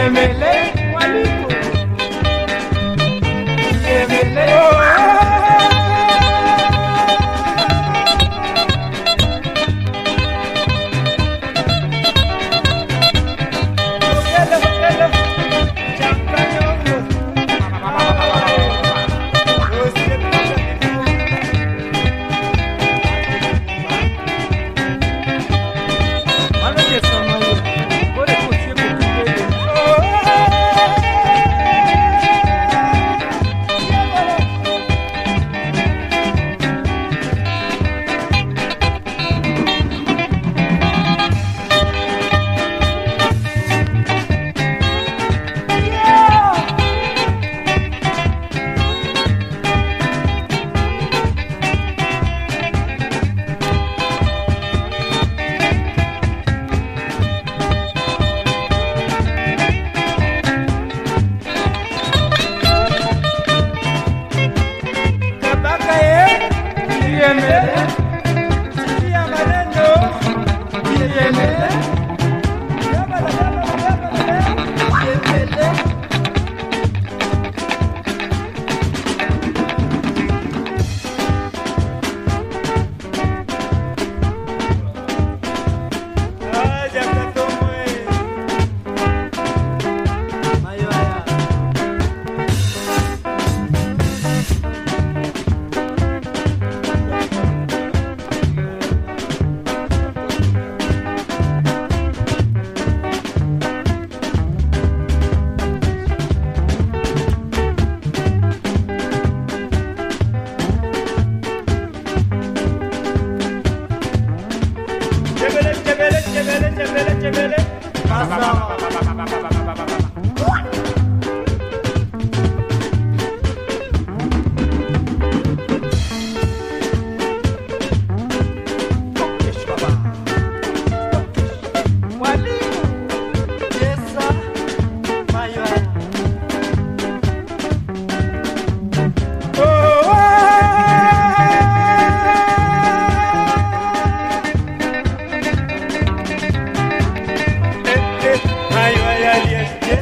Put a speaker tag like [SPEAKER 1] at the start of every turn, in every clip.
[SPEAKER 1] Yemele,
[SPEAKER 2] ba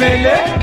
[SPEAKER 2] Yemele